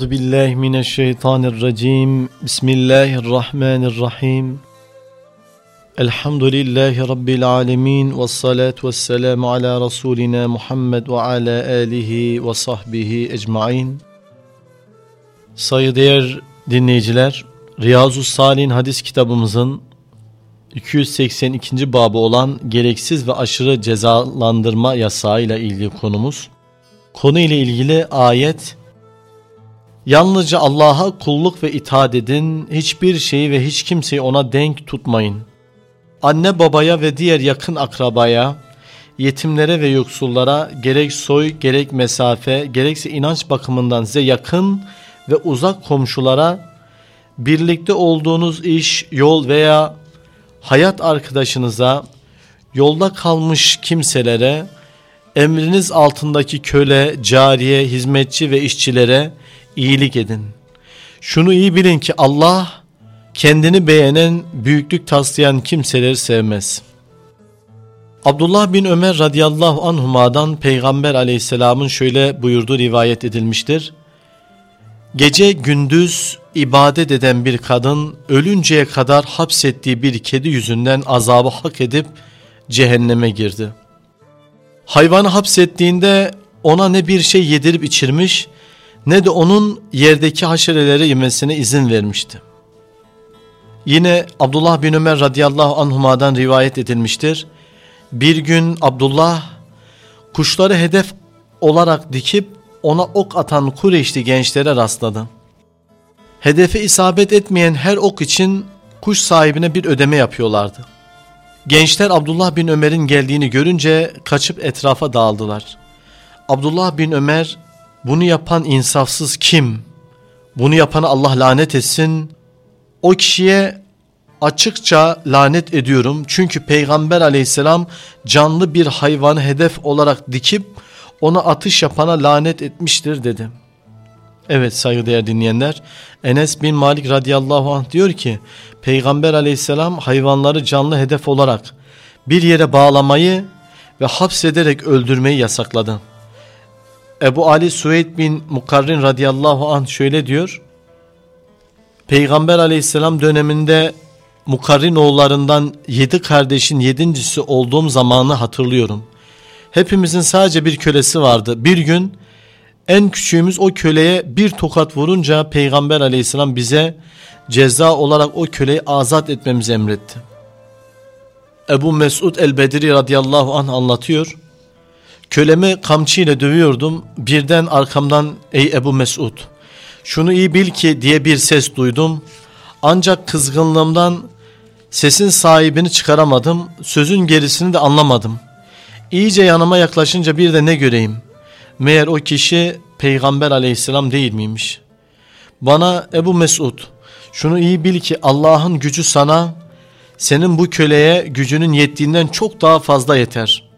Euzu billahi mineşşeytanirracim. Bismillahirrahmanirrahim. Elhamdülillahi rabbil alamin ve salatu vesselamu ala rasulina Muhammed ve ala alihi ve sahbihi ecmaîn. Saygıdeğer dinleyiciler, Riyazu Salih'in hadis kitabımızın 282. babı olan gereksiz ve aşırı cezalandırma yasağı ile ilgili konumuz. Konu ile ilgili ayet Yalnızca Allah'a kulluk ve itaat edin, hiçbir şeyi ve hiç kimseyi ona denk tutmayın. Anne babaya ve diğer yakın akrabaya, yetimlere ve yoksullara gerek soy gerek mesafe gerekse inanç bakımından size yakın ve uzak komşulara birlikte olduğunuz iş, yol veya hayat arkadaşınıza, yolda kalmış kimselere, emriniz altındaki köle, cariye, hizmetçi ve işçilere iyilik edin. Şunu iyi bilin ki Allah kendini beğenen, büyüklük taslayan kimseleri sevmez. Abdullah bin Ömer radıyallahu anhuma'dan Peygamber aleyhisselamın şöyle buyurduğu rivayet edilmiştir. Gece gündüz ibadet eden bir kadın ölünceye kadar hapsettiği bir kedi yüzünden azabı hak edip cehenneme girdi. Hayvanı hapsettiğinde ona ne bir şey yedirip içirmiş ne de onun yerdeki haşereleri yemesine izin vermişti. Yine Abdullah bin Ömer radıyallahu anhuma'dan rivayet edilmiştir. Bir gün Abdullah kuşları hedef olarak dikip ona ok atan Kureyşli gençlere rastladı. Hedefe isabet etmeyen her ok için kuş sahibine bir ödeme yapıyorlardı. Gençler Abdullah bin Ömer'in geldiğini görünce kaçıp etrafa dağıldılar. Abdullah bin Ömer bunu yapan insafsız kim? Bunu yapanı Allah lanet etsin. O kişiye açıkça lanet ediyorum. Çünkü Peygamber aleyhisselam canlı bir hayvanı hedef olarak dikip ona atış yapana lanet etmiştir dedi. Evet saygıdeğer dinleyenler Enes bin Malik radıyallahu anh diyor ki Peygamber aleyhisselam hayvanları canlı hedef olarak bir yere bağlamayı ve hapsederek öldürmeyi yasakladı. Ebu Ali Sueyd bin Mukarrin radıyallahu anh şöyle diyor. Peygamber aleyhisselam döneminde Mukarrin oğullarından yedi kardeşin yedincisi olduğum zamanı hatırlıyorum. Hepimizin sadece bir kölesi vardı. Bir gün en küçüğümüz o köleye bir tokat vurunca Peygamber aleyhisselam bize ceza olarak o köleyi azat etmemizi emretti. Ebu Mesud el-Bedri radıyallahu anh anlatıyor. Kölemi kamçıyla dövüyordum. Birden arkamdan ey Ebu Mesud şunu iyi bil ki diye bir ses duydum. Ancak kızgınlığımdan sesin sahibini çıkaramadım. Sözün gerisini de anlamadım. İyice yanıma yaklaşınca bir de ne göreyim. Meğer o kişi peygamber aleyhisselam değil miymiş? Bana Ebu Mesud şunu iyi bil ki Allah'ın gücü sana senin bu köleye gücünün yettiğinden çok daha fazla yeter.''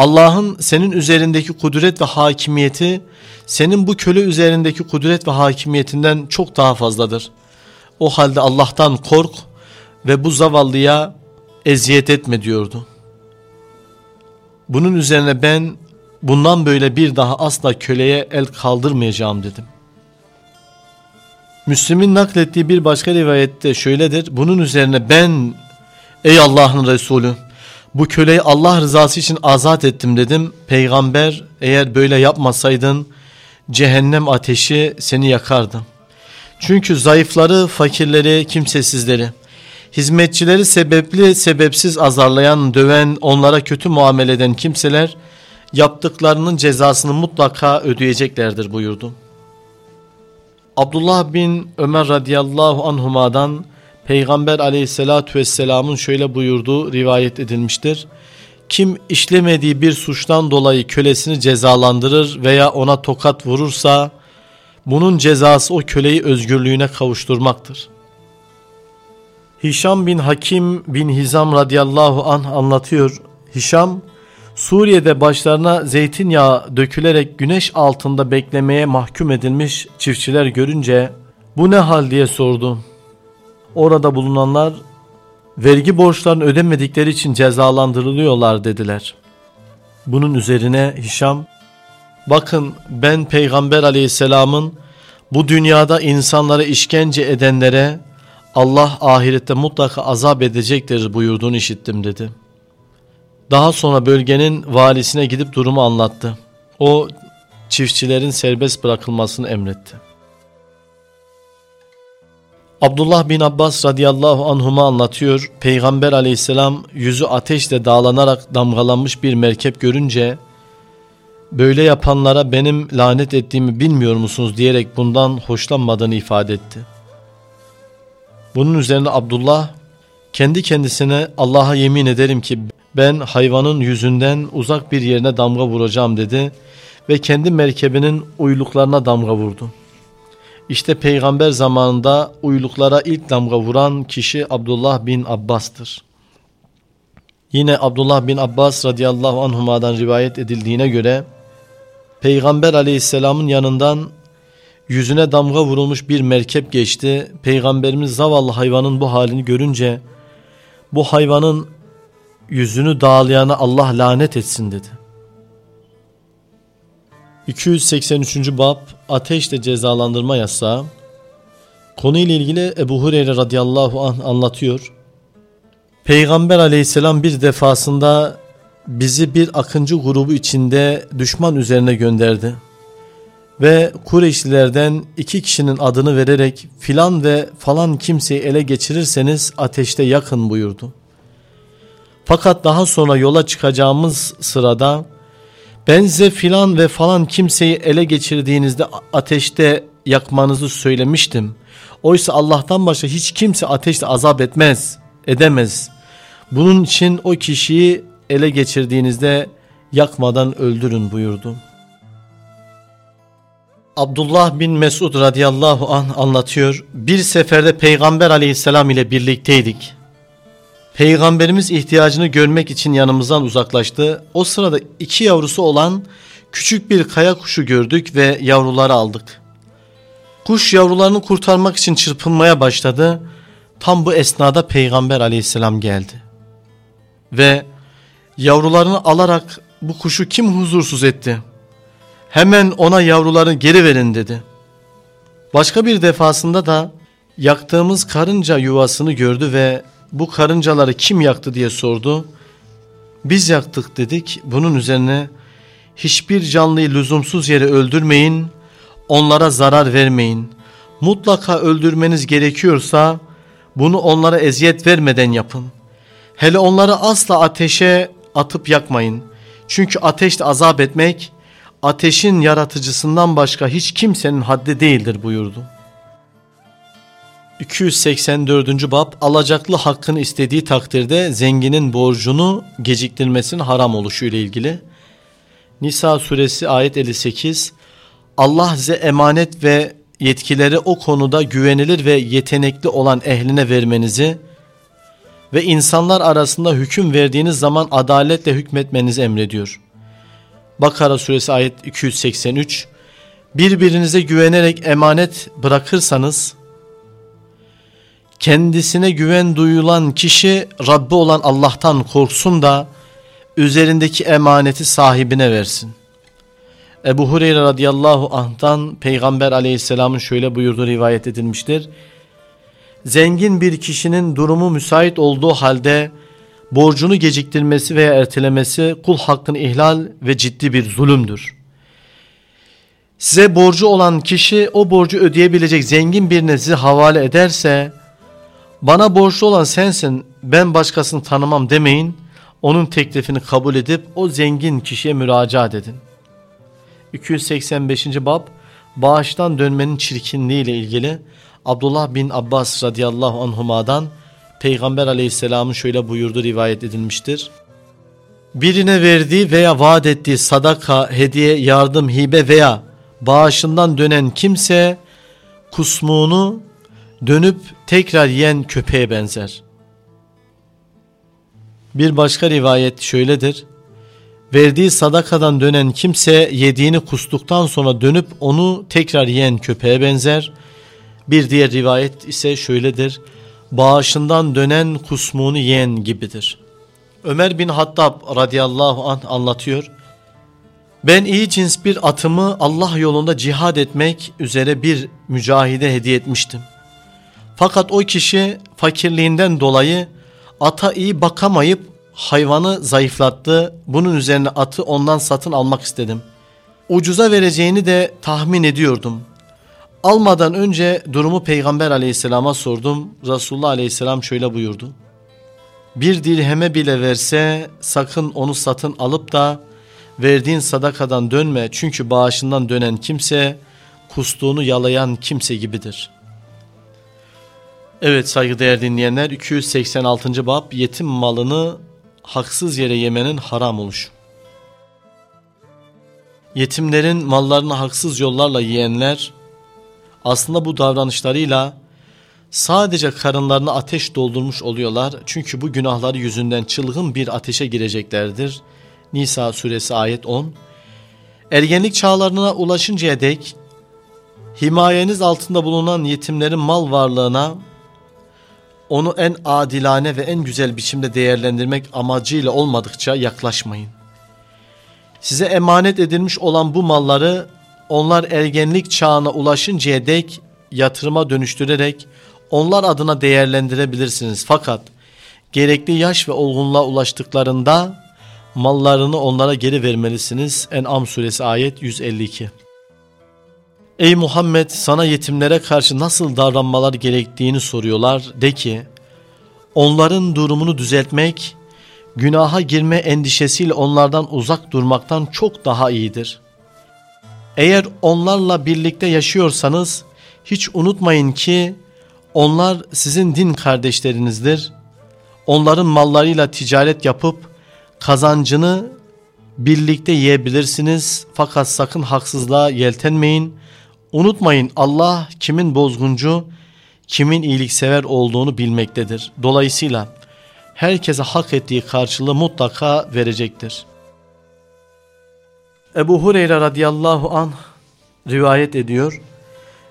Allah'ın senin üzerindeki kudret ve hakimiyeti senin bu köle üzerindeki kudret ve hakimiyetinden çok daha fazladır. O halde Allah'tan kork ve bu zavallıya eziyet etme diyordu. Bunun üzerine ben bundan böyle bir daha asla köleye el kaldırmayacağım dedim. Müslim'in naklettiği bir başka rivayette şöyledir. Bunun üzerine ben ey Allah'ın Resulü bu köleyi Allah rızası için azat ettim dedim. Peygamber eğer böyle yapmasaydın cehennem ateşi seni yakardı. Çünkü zayıfları, fakirleri, kimsesizleri, hizmetçileri sebepli sebepsiz azarlayan, döven, onlara kötü muamele eden kimseler yaptıklarının cezasını mutlaka ödeyeceklerdir buyurdu. Abdullah bin Ömer radıyallahu anhuma'dan Peygamber aleyhissalatü vesselamın şöyle buyurduğu rivayet edilmiştir. Kim işlemediği bir suçtan dolayı kölesini cezalandırır veya ona tokat vurursa bunun cezası o köleyi özgürlüğüne kavuşturmaktır. Hişam bin Hakim bin Hizam radıyallahu anh anlatıyor. Hişam Suriye'de başlarına zeytinyağı dökülerek güneş altında beklemeye mahkum edilmiş çiftçiler görünce bu ne hal diye sordu. Orada bulunanlar vergi borçlarını ödemedikleri için cezalandırılıyorlar dediler. Bunun üzerine Hişam bakın ben peygamber aleyhisselamın Bu dünyada insanlara işkence edenlere Allah ahirette mutlaka azap edecektir buyurduğunu işittim dedi. Daha sonra bölgenin valisine gidip durumu anlattı. O çiftçilerin serbest bırakılmasını emretti. Abdullah bin Abbas radıyallahu anhuma anlatıyor. Peygamber aleyhisselam yüzü ateşle dağlanarak damgalanmış bir merkep görünce böyle yapanlara benim lanet ettiğimi bilmiyor musunuz diyerek bundan hoşlanmadığını ifade etti. Bunun üzerine Abdullah kendi kendisine Allah'a yemin ederim ki ben hayvanın yüzünden uzak bir yerine damga vuracağım dedi ve kendi merkebinin uyluklarına damga vurdu. İşte peygamber zamanında uyluklara ilk damga vuran kişi Abdullah bin Abbas'tır. Yine Abdullah bin Abbas radıyallahu anhuma'dan rivayet edildiğine göre Peygamber aleyhisselamın yanından yüzüne damga vurulmuş bir merkep geçti. Peygamberimiz zavallı hayvanın bu halini görünce bu hayvanın yüzünü dağlayana Allah lanet etsin dedi. 283. Bab Ateşle cezalandırma yasağı Konuyla ilgili Ebu Hureyre radıyallahu anh anlatıyor. Peygamber aleyhisselam bir defasında bizi bir akıncı grubu içinde düşman üzerine gönderdi. Ve Kureyşlilerden iki kişinin adını vererek filan ve falan kimseyi ele geçirirseniz ateşte yakın buyurdu. Fakat daha sonra yola çıkacağımız sırada ben size filan ve falan kimseyi ele geçirdiğinizde ateşte yakmanızı söylemiştim. Oysa Allah'tan başka hiç kimse ateşte azap etmez, edemez. Bunun için o kişiyi ele geçirdiğinizde yakmadan öldürün buyurdu. Abdullah bin Mesud radıyallahu anh anlatıyor. Bir seferde Peygamber aleyhisselam ile birlikteydik. Peygamberimiz ihtiyacını görmek için yanımızdan uzaklaştı. O sırada iki yavrusu olan küçük bir kaya kuşu gördük ve yavruları aldık. Kuş yavrularını kurtarmak için çırpınmaya başladı. Tam bu esnada Peygamber aleyhisselam geldi. Ve yavrularını alarak bu kuşu kim huzursuz etti? Hemen ona yavrularını geri verin dedi. Başka bir defasında da yaktığımız karınca yuvasını gördü ve bu karıncaları kim yaktı diye sordu. Biz yaktık dedik. Bunun üzerine hiçbir canlıyı lüzumsuz yere öldürmeyin, onlara zarar vermeyin. Mutlaka öldürmeniz gerekiyorsa bunu onlara eziyet vermeden yapın. Hele onları asla ateşe atıp yakmayın. Çünkü ateşte azap etmek ateşin yaratıcısından başka hiç kimsenin haddi değildir buyurdu. 284. bab alacaklı hakkını istediği takdirde zenginin borcunu geciktirmesinin haram oluşu ile ilgili. Nisa suresi ayet 58 Allah size emanet ve yetkileri o konuda güvenilir ve yetenekli olan ehline vermenizi ve insanlar arasında hüküm verdiğiniz zaman adaletle hükmetmenizi emrediyor. Bakara suresi ayet 283 Birbirinize güvenerek emanet bırakırsanız kendisine güven duyulan kişi Rabbi olan Allah'tan korksun da üzerindeki emaneti sahibine versin. Ebu Hureyre radıyallahu anh'tan Peygamber aleyhisselamın şöyle buyurduğu rivayet edilmiştir. Zengin bir kişinin durumu müsait olduğu halde borcunu geciktirmesi veya ertelemesi kul hakkını ihlal ve ciddi bir zulümdür. Size borcu olan kişi o borcu ödeyebilecek zengin birine sizi havale ederse bana borçlu olan sensin ben başkasını tanımam demeyin. Onun teklifini kabul edip o zengin kişiye müracaat edin. 285. bab bağıştan dönmenin çirkinliği ile ilgili Abdullah bin Abbas radıyallahu anhuma'dan Peygamber aleyhisselamın şöyle buyurdu rivayet edilmiştir. Birine verdiği veya vaat ettiği sadaka, hediye, yardım, hibe veya bağışından dönen kimse kusmuğunu dönüp tekrar yiyen köpeğe benzer. Bir başka rivayet şöyledir. Verdiği sadakadan dönen kimse yediğini kustuktan sonra dönüp onu tekrar yiyen köpeğe benzer. Bir diğer rivayet ise şöyledir. Bağışından dönen kusmuğunu yiyen gibidir. Ömer bin Hattab radıyallahu anh anlatıyor. Ben iyi cins bir atımı Allah yolunda cihad etmek üzere bir mücahide hediye etmiştim. Fakat o kişi fakirliğinden dolayı ata iyi bakamayıp hayvanı zayıflattı. Bunun üzerine atı ondan satın almak istedim. Ucuza vereceğini de tahmin ediyordum. Almadan önce durumu Peygamber aleyhisselama sordum. Resulullah aleyhisselam şöyle buyurdu. Bir dirheme bile verse sakın onu satın alıp da verdiğin sadakadan dönme. Çünkü bağışından dönen kimse kustuğunu yalayan kimse gibidir. Evet saygıdeğer dinleyenler 286. bab yetim malını haksız yere yemenin haram oluşu. Yetimlerin mallarını haksız yollarla yiyenler aslında bu davranışlarıyla sadece karınlarına ateş doldurmuş oluyorlar. Çünkü bu günahları yüzünden çılgın bir ateşe gireceklerdir. Nisa suresi ayet 10 Ergenlik çağlarına ulaşıncaya dek himayeniz altında bulunan yetimlerin mal varlığına onu en adilane ve en güzel biçimde değerlendirmek amacıyla olmadıkça yaklaşmayın. Size emanet edilmiş olan bu malları onlar ergenlik çağına ulaşıncaya dek yatırıma dönüştürerek onlar adına değerlendirebilirsiniz. Fakat gerekli yaş ve olgunluğa ulaştıklarında mallarını onlara geri vermelisiniz. En'am suresi ayet 152. Ey Muhammed sana yetimlere karşı nasıl davranmalar gerektiğini soruyorlar. De ki onların durumunu düzeltmek günaha girme endişesiyle onlardan uzak durmaktan çok daha iyidir. Eğer onlarla birlikte yaşıyorsanız hiç unutmayın ki onlar sizin din kardeşlerinizdir. Onların mallarıyla ticaret yapıp kazancını birlikte yiyebilirsiniz fakat sakın haksızlığa yeltenmeyin. Unutmayın Allah kimin bozguncu, kimin iyiliksever olduğunu bilmektedir. Dolayısıyla herkese hak ettiği karşılığı mutlaka verecektir. Ebu Hureyre radıyallahu an rivayet ediyor.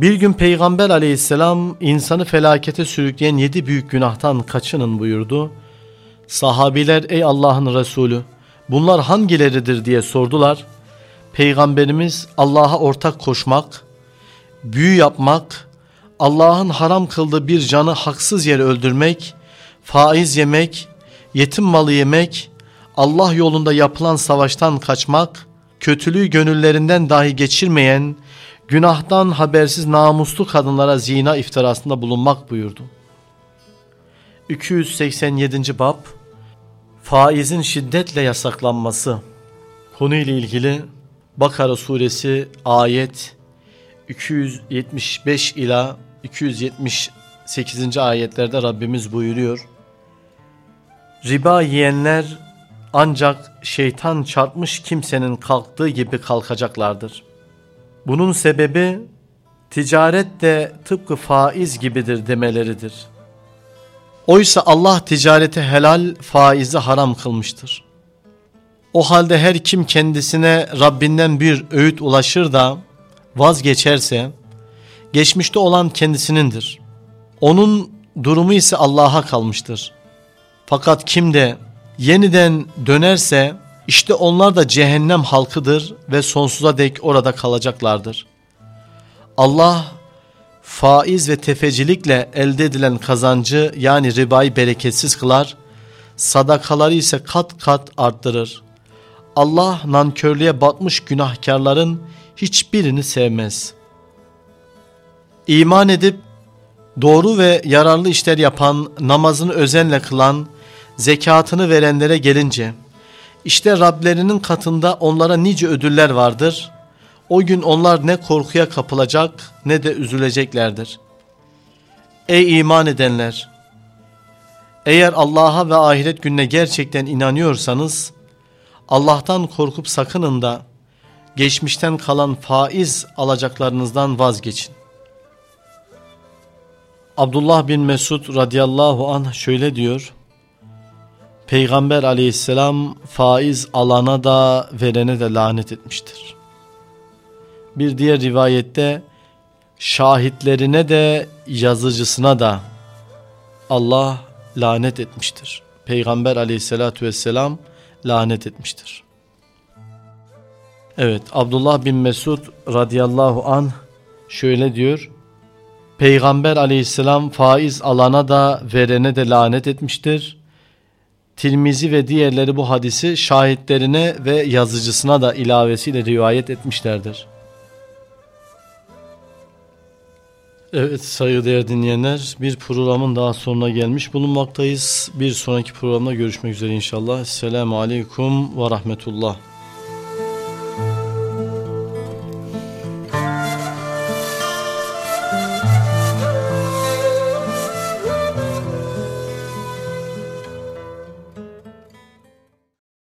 Bir gün Peygamber aleyhisselam insanı felakete sürükleyen yedi büyük günahtan kaçının buyurdu. Sahabiler ey Allah'ın Resulü bunlar hangileridir diye sordular. Peygamberimiz Allah'a ortak koşmak, büyü yapmak, Allah'ın haram kıldığı bir canı haksız yere öldürmek, faiz yemek, yetim malı yemek, Allah yolunda yapılan savaştan kaçmak, kötülüğü gönüllerinden dahi geçirmeyen, günahtan habersiz namuslu kadınlara zina iftirasında bulunmak buyurdu. 287. Bab Faizin şiddetle yasaklanması Konuyla ilgili Bakara suresi ayet 275 ila 278. ayetlerde Rabbimiz buyuruyor. Riba yiyenler ancak şeytan çarpmış kimsenin kalktığı gibi kalkacaklardır. Bunun sebebi ticaret de tıpkı faiz gibidir demeleridir. Oysa Allah ticareti helal, faizi haram kılmıştır. O halde her kim kendisine Rabbinden bir öğüt ulaşır da vazgeçerse, geçmişte olan kendisinindir. Onun durumu ise Allah'a kalmıştır. Fakat kim de yeniden dönerse işte onlar da cehennem halkıdır ve sonsuza dek orada kalacaklardır. Allah faiz ve tefecilikle elde edilen kazancı yani ribayı bereketsiz kılar, sadakaları ise kat kat arttırır. Allah nankörlüğe batmış günahkarların hiçbirini sevmez. İman edip doğru ve yararlı işler yapan, namazını özenle kılan, zekatını verenlere gelince, işte Rablerinin katında onlara nice ödüller vardır. O gün onlar ne korkuya kapılacak ne de üzüleceklerdir. Ey iman edenler! Eğer Allah'a ve ahiret gününe gerçekten inanıyorsanız, Allah'tan korkup sakının da geçmişten kalan faiz alacaklarınızdan vazgeçin. Abdullah bin Mesud radıyallahu anh şöyle diyor. Peygamber aleyhisselam faiz alana da verene de lanet etmiştir. Bir diğer rivayette şahitlerine de yazıcısına da Allah lanet etmiştir. Peygamber aleyhissalatü vesselam lanet etmiştir. Evet Abdullah bin Mesud radıyallahu an şöyle diyor. Peygamber aleyhisselam faiz alana da verene de lanet etmiştir. Tirmizi ve diğerleri bu hadisi şahitlerine ve yazıcısına da ilavesiyle rivayet etmişlerdir. Evet saygıdeğer dinleyenler bir programın daha sonuna gelmiş bulunmaktayız. Bir sonraki programda görüşmek üzere inşallah. Selamun Aleyküm ve Rahmetullah.